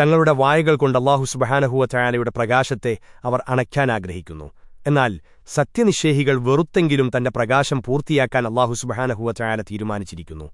തങ്ങളുടെ വായകൾ കൊണ്ട് അള്ളാഹു സുബഹാനഹുവ ചായാലയുടെ പ്രകാശത്തെ അവർ അണയ്ക്കാൻ ആഗ്രഹിക്കുന്നു. എന്നാൽ സത്യനിഷേഹികൾ വെറുത്തെങ്കിലും തന്റെ പ്രകാശം പൂർത്തിയാക്കാൻ അള്ളാഹു സുബഹാനഹുവ ചായാല തീരുമാനിച്ചിരിക്കുന്നു.